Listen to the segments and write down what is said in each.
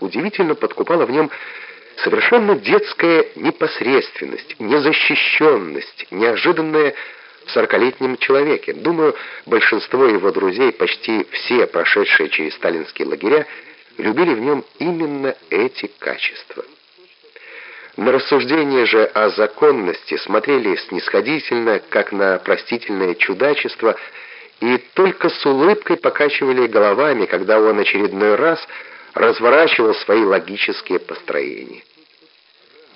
Удивительно подкупала в нем совершенно детская непосредственность, незащищенность, неожиданная в сорокалетнем человеке. Думаю, большинство его друзей, почти все прошедшие через сталинские лагеря, любили в нем именно эти качества. На рассуждение же о законности смотрели снисходительно, как на простительное чудачество, и только с улыбкой покачивали головами, когда он очередной раз разворачивал свои логические построения.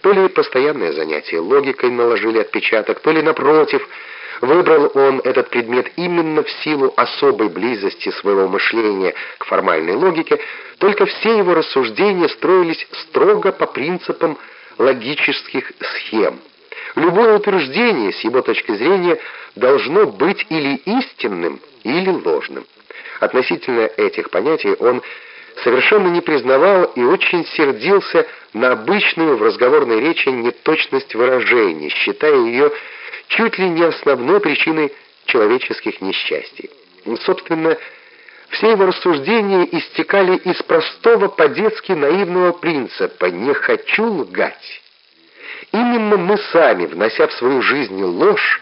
То ли постоянное занятие логикой наложили отпечаток, то ли, напротив, выбрал он этот предмет именно в силу особой близости своего мышления к формальной логике, только все его рассуждения строились строго по принципам логических схем. Любое утверждение, с его точки зрения, должно быть или истинным, или ложным. Относительно этих понятий он совершенно не признавал и очень сердился на обычную в разговорной речи неточность выражений, считая ее чуть ли не основной причиной человеческих несчастий. Собственно, все его рассуждения истекали из простого по-детски наивного принципа «не хочу лгать». Именно мы сами, внося в свою жизнь ложь,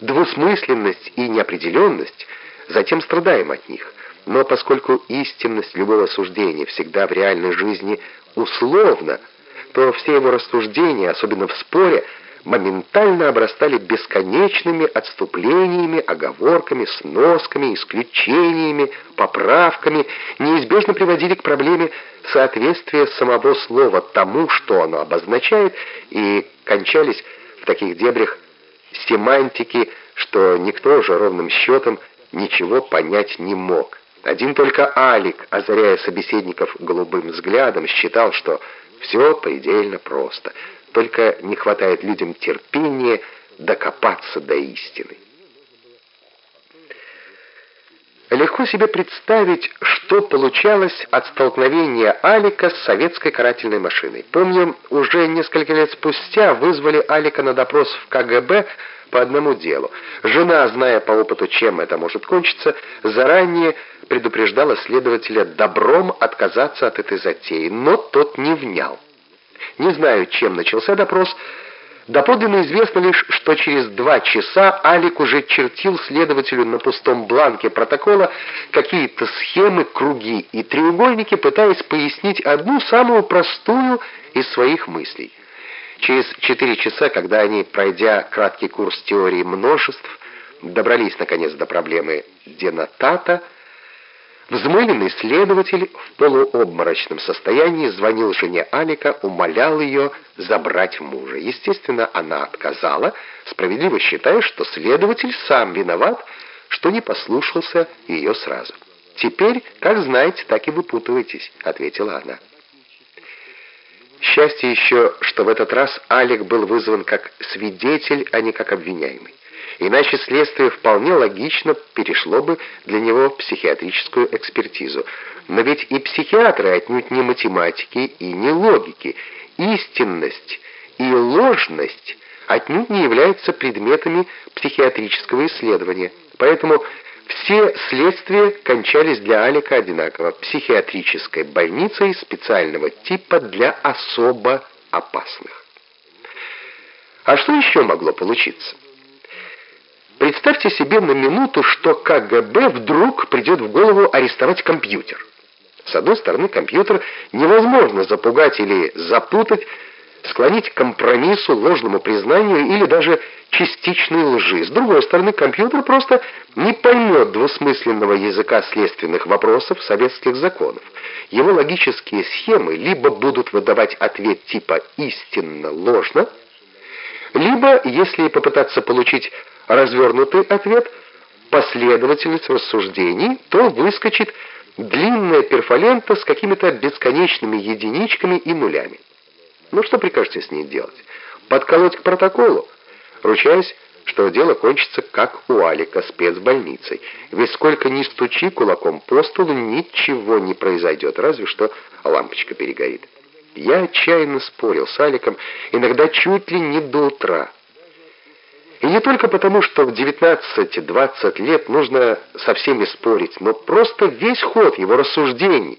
двусмысленность и неопределенность, затем страдаем от них. Но поскольку истинность любого суждения всегда в реальной жизни условна, то все его рассуждения, особенно в споре, моментально обрастали бесконечными отступлениями, оговорками, сносками, исключениями, поправками, неизбежно приводили к проблеме соответствия самого слова тому, что оно обозначает, и кончались в таких дебрях семантики, что никто уже ровным счетом ничего понять не мог. Один только Алик, озаряя собеседников голубым взглядом, считал, что все предельно просто — только не хватает людям терпения докопаться до истины. Легко себе представить, что получалось от столкновения Алика с советской карательной машиной. Помню, уже несколько лет спустя вызвали Алика на допрос в КГБ по одному делу. Жена, зная по опыту, чем это может кончиться, заранее предупреждала следователя добром отказаться от этой затеи, но тот не внял. Не знаю, чем начался допрос. Доподлинно известно лишь, что через два часа Алик уже чертил следователю на пустом бланке протокола какие-то схемы, круги и треугольники, пытаясь пояснить одну самую простую из своих мыслей. Через четыре часа, когда они, пройдя краткий курс теории множеств, добрались наконец до проблемы денотата, Взмыленный следователь в полуобморочном состоянии звонил жене Алика, умолял ее забрать мужа. Естественно, она отказала, справедливо считая, что следователь сам виноват, что не послушался ее сразу. «Теперь, как знаете, так и выпутывайтесь», — ответила она. Счастье еще, что в этот раз Алик был вызван как свидетель, а не как обвиняемый. Иначе следствие вполне логично перешло бы для него в психиатрическую экспертизу. Но ведь и психиатры отнюдь не математики и не логики. Истинность и ложность отнюдь не являются предметами психиатрического исследования. Поэтому все следствия кончались для Алика одинаково. Психиатрической больницей специального типа для особо опасных. А что еще могло получиться? Представьте себе на минуту, что КГБ вдруг придет в голову арестовать компьютер. С одной стороны, компьютер невозможно запугать или запутать, склонить к компромиссу, ложному признанию или даже частичной лжи. С другой стороны, компьютер просто не поймет двусмысленного языка следственных вопросов советских законов. Его логические схемы либо будут выдавать ответ типа «истинно-ложно», либо, если попытаться получить развернутый ответ, последовательность рассуждений, то выскочит длинная перфолента с какими-то бесконечными единичками и нулями. Ну что прикажете с ней делать? Подколоть к протоколу? Ручаюсь, что дело кончится, как у Алика, спецбольницей. Ведь сколько ни стучи кулаком по столу, ничего не произойдет, разве что лампочка перегорит. Я отчаянно спорил с Аликом, иногда чуть ли не до утра. Не только потому, что в 19-20 лет нужно со всеми спорить, но просто весь ход его рассуждений,